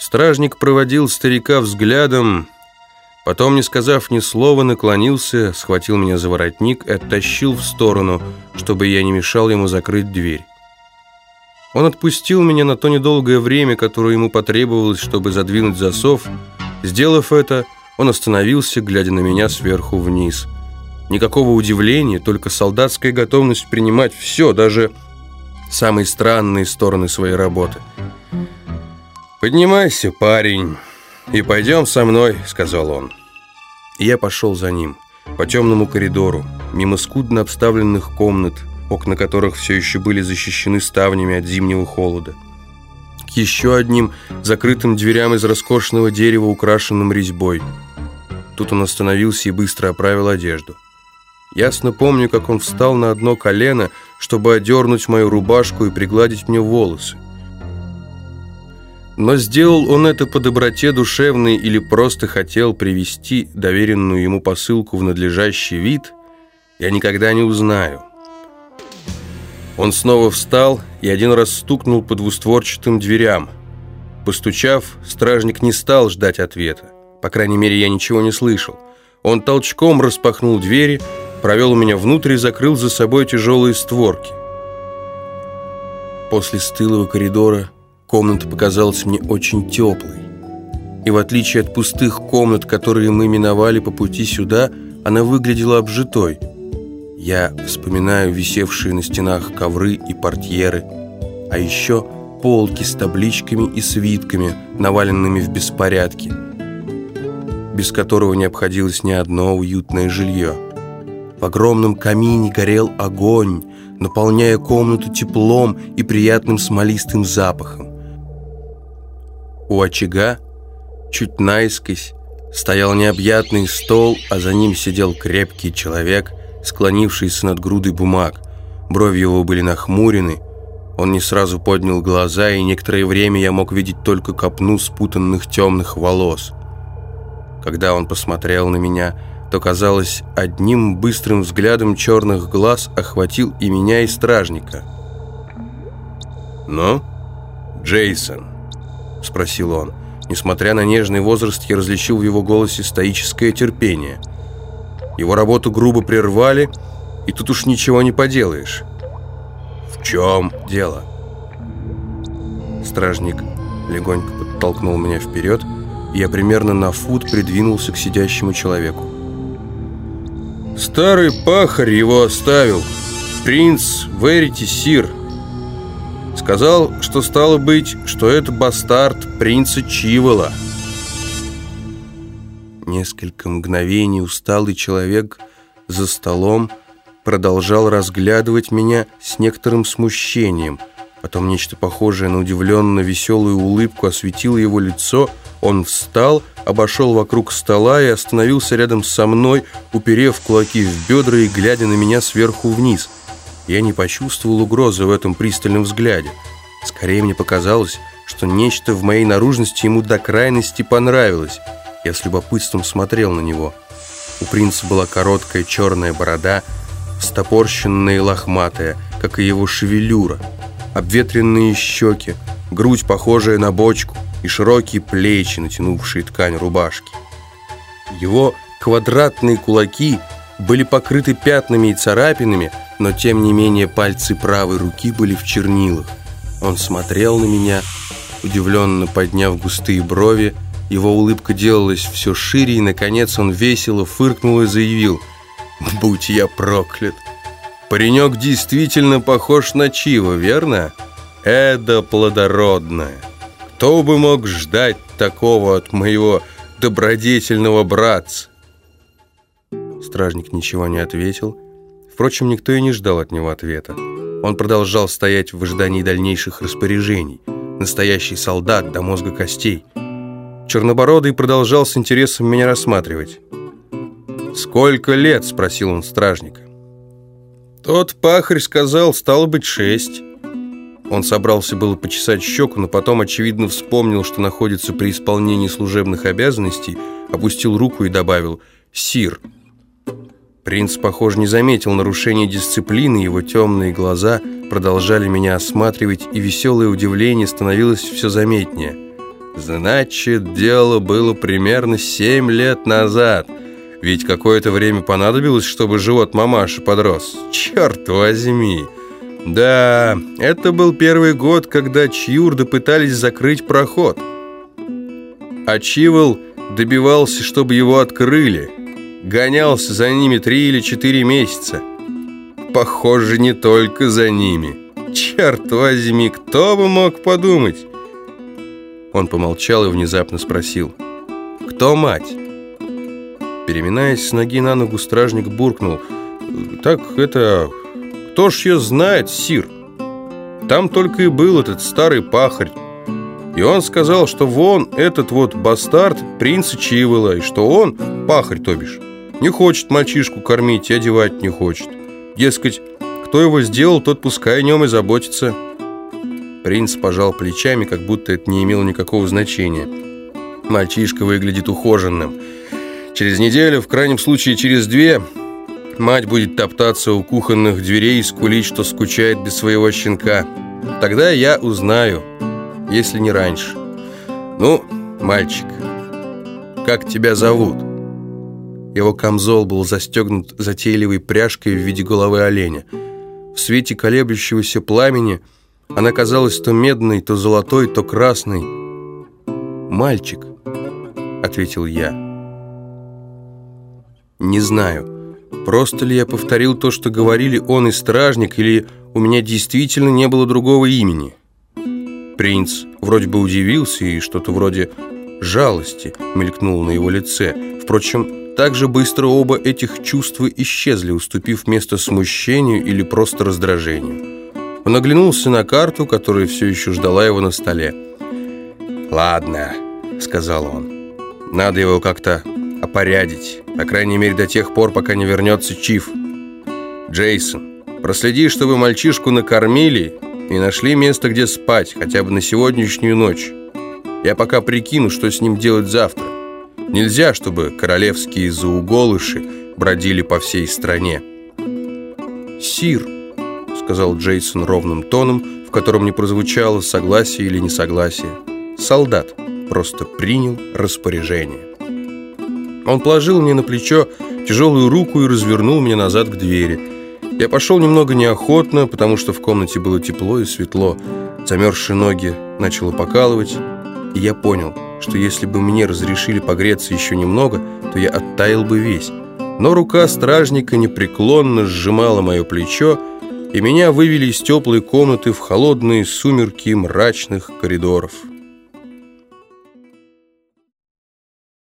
Стражник проводил старика взглядом, потом, не сказав ни слова, наклонился, схватил меня за воротник и оттащил в сторону, чтобы я не мешал ему закрыть дверь. Он отпустил меня на то недолгое время, которое ему потребовалось, чтобы задвинуть засов. Сделав это, он остановился, глядя на меня сверху вниз. Никакого удивления, только солдатская готовность принимать все, даже самые странные стороны своей работы. «Поднимайся, парень, и пойдем со мной», — сказал он. И я пошел за ним, по темному коридору, мимо скудно обставленных комнат, окна которых все еще были защищены ставнями от зимнего холода. К еще одним закрытым дверям из роскошного дерева, украшенным резьбой. Тут он остановился и быстро оправил одежду. Ясно помню, как он встал на одно колено, чтобы одернуть мою рубашку и пригладить мне волосы. Но сделал он это по доброте душевной или просто хотел привести доверенную ему посылку в надлежащий вид, я никогда не узнаю. Он снова встал и один раз стукнул по двустворчатым дверям. Постучав, стражник не стал ждать ответа. По крайней мере, я ничего не слышал. Он толчком распахнул двери, провел меня внутрь и закрыл за собой тяжелые створки. После стылого коридора комната показалась мне очень теплой. И в отличие от пустых комнат, которые мы миновали по пути сюда, она выглядела обжитой. Я вспоминаю висевшие на стенах ковры и портьеры, а еще полки с табличками и свитками, наваленными в беспорядке, без которого не обходилось ни одно уютное жилье. В огромном камине горел огонь, наполняя комнату теплом и приятным смолистым запахом. У очага, чуть наискось, стоял необъятный стол, а за ним сидел крепкий человек, склонившийся над грудой бумаг. Брови его были нахмурены, он не сразу поднял глаза, и некоторое время я мог видеть только копну спутанных темных волос. Когда он посмотрел на меня, то, казалось, одним быстрым взглядом черных глаз охватил и меня, и стражника. «Ну, Джейсон?» – спросил он. Несмотря на нежный возраст, я различил в его голосе стоическое терпение. Его работу грубо прервали, и тут уж ничего не поделаешь. «В чем дело?» Стражник легонько подтолкнул меня вперед, и я примерно на фут придвинулся к сидящему человеку. Старый пахарь его оставил. Принц Верити Сир. Сказал, что стало быть, что это бастард принца Чивола. Несколько мгновений усталый человек за столом продолжал разглядывать меня с некоторым смущением. Потом нечто похожее на удивленно веселую улыбку осветило его лицо. Он встал обошел вокруг стола и остановился рядом со мной, уперев кулаки в бедра и глядя на меня сверху вниз. Я не почувствовал угрозы в этом пристальном взгляде. Скорее мне показалось, что нечто в моей наружности ему до крайности понравилось. Я с любопытством смотрел на него. У принца была короткая черная борода, стопорщенная и лохматая, как и его шевелюра, обветренные щеки, грудь, похожая на бочку – и широкие плечи, натянувшие ткань рубашки. Его квадратные кулаки были покрыты пятнами и царапинами, но тем не менее пальцы правой руки были в чернилах. Он смотрел на меня, удивленно подняв густые брови, его улыбка делалась все шире, и, наконец, он весело фыркнул и заявил «Будь я проклят! Паренек действительно похож на Чива, верно? Это плодородное!» Кто бы мог ждать такого от моего добродетельного братца? Стражник ничего не ответил. Впрочем, никто и не ждал от него ответа. Он продолжал стоять в ожидании дальнейших распоряжений. Настоящий солдат до мозга костей. Чернобородый продолжал с интересом меня рассматривать. «Сколько лет?» – спросил он стражника. Тот пахарь сказал, стало быть, шесть. Он собрался было почесать щеку, но потом, очевидно, вспомнил, что находится при исполнении служебных обязанностей, опустил руку и добавил «Сир». Принц, похоже, не заметил нарушения дисциплины, его темные глаза продолжали меня осматривать, и веселое удивление становилось все заметнее. Значит, дело было примерно семь лет назад. Ведь какое-то время понадобилось, чтобы живот мамаши подрос. Черт возьми! Да, это был первый год, когда чьюрды пытались закрыть проход. А Чивол добивался, чтобы его открыли. Гонялся за ними три или четыре месяца. Похоже, не только за ними. Черт возьми, кто бы мог подумать? Он помолчал и внезапно спросил. «Кто мать?» Переминаясь с ноги на ногу, стражник буркнул. «Так это... Кто ж ее знает, сир? Там только и был этот старый пахарь. И он сказал, что вон этот вот бастард принца Чивола, и что он, пахарь то бишь, не хочет мальчишку кормить и одевать не хочет. Дескать, кто его сделал, тот пускай о нем и заботится». Принц пожал плечами, как будто это не имело никакого значения. Мальчишка выглядит ухоженным. Через неделю, в крайнем случае через две, мать будет топтаться у кухонных дверей и скулить, что скучает без своего щенка. Тогда я узнаю, если не раньше. Ну, мальчик, как тебя зовут? Его камзол был застегнут затейливой пряжкой в виде головы оленя. В свете колеблющегося пламени – она казалась то медной, то золотой, то красной. «Мальчик», — ответил я. «Не знаю, просто ли я повторил то, что говорили он и стражник, или у меня действительно не было другого имени». Принц вроде бы удивился, и что-то вроде жалости мелькнуло на его лице. Впрочем, так же быстро оба этих чувства исчезли, уступив место смущению или просто раздражению. Он оглянулся на карту, которая все еще ждала его на столе. «Ладно», — сказал он, — «надо его как-то опорядить, по крайней мере до тех пор, пока не вернется Чиф. Джейсон, проследи, чтобы мальчишку накормили и нашли место, где спать, хотя бы на сегодняшнюю ночь. Я пока прикину, что с ним делать завтра. Нельзя, чтобы королевские зауголыши бродили по всей стране». «Сир», сказал Джейсон ровным тоном, в котором не прозвучало согласие или несогласие. Солдат просто принял распоряжение. Он положил мне на плечо тяжелую руку и развернул меня назад к двери. Я пошел немного неохотно, потому что в комнате было тепло и светло. Замерзшие ноги начало покалывать, и я понял, что если бы мне разрешили погреться еще немного, то я оттаял бы весь. Но рука стражника непреклонно сжимала мое плечо, и меня вывели из теплой комнаты в холодные сумерки мрачных коридоров.